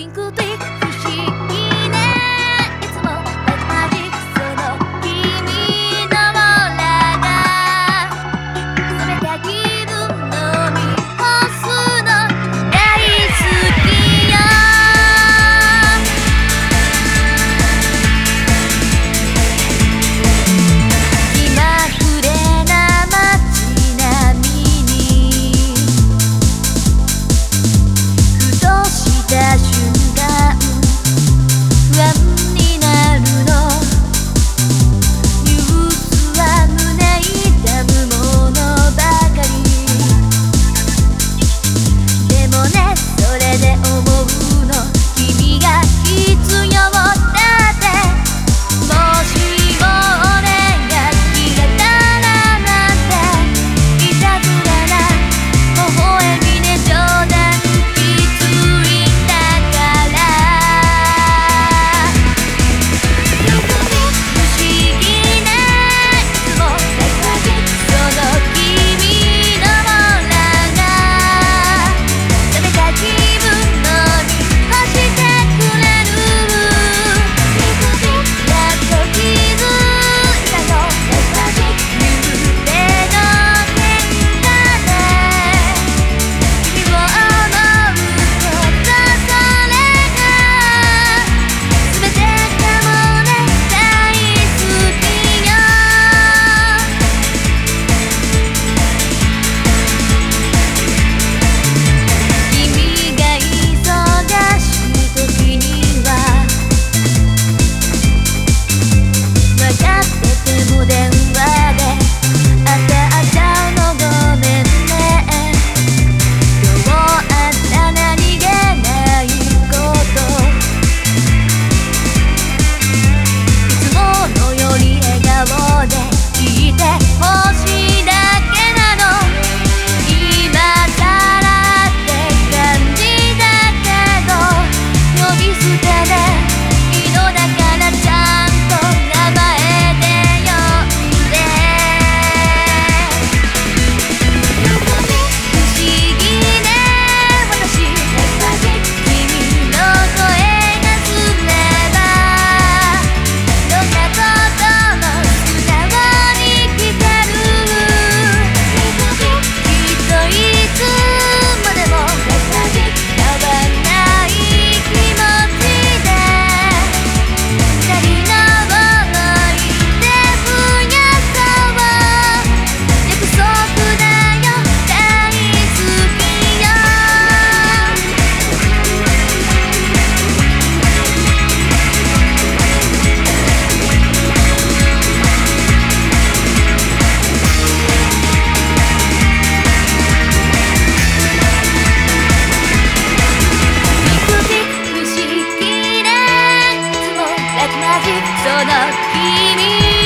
twinkle, twinkle, 電じその君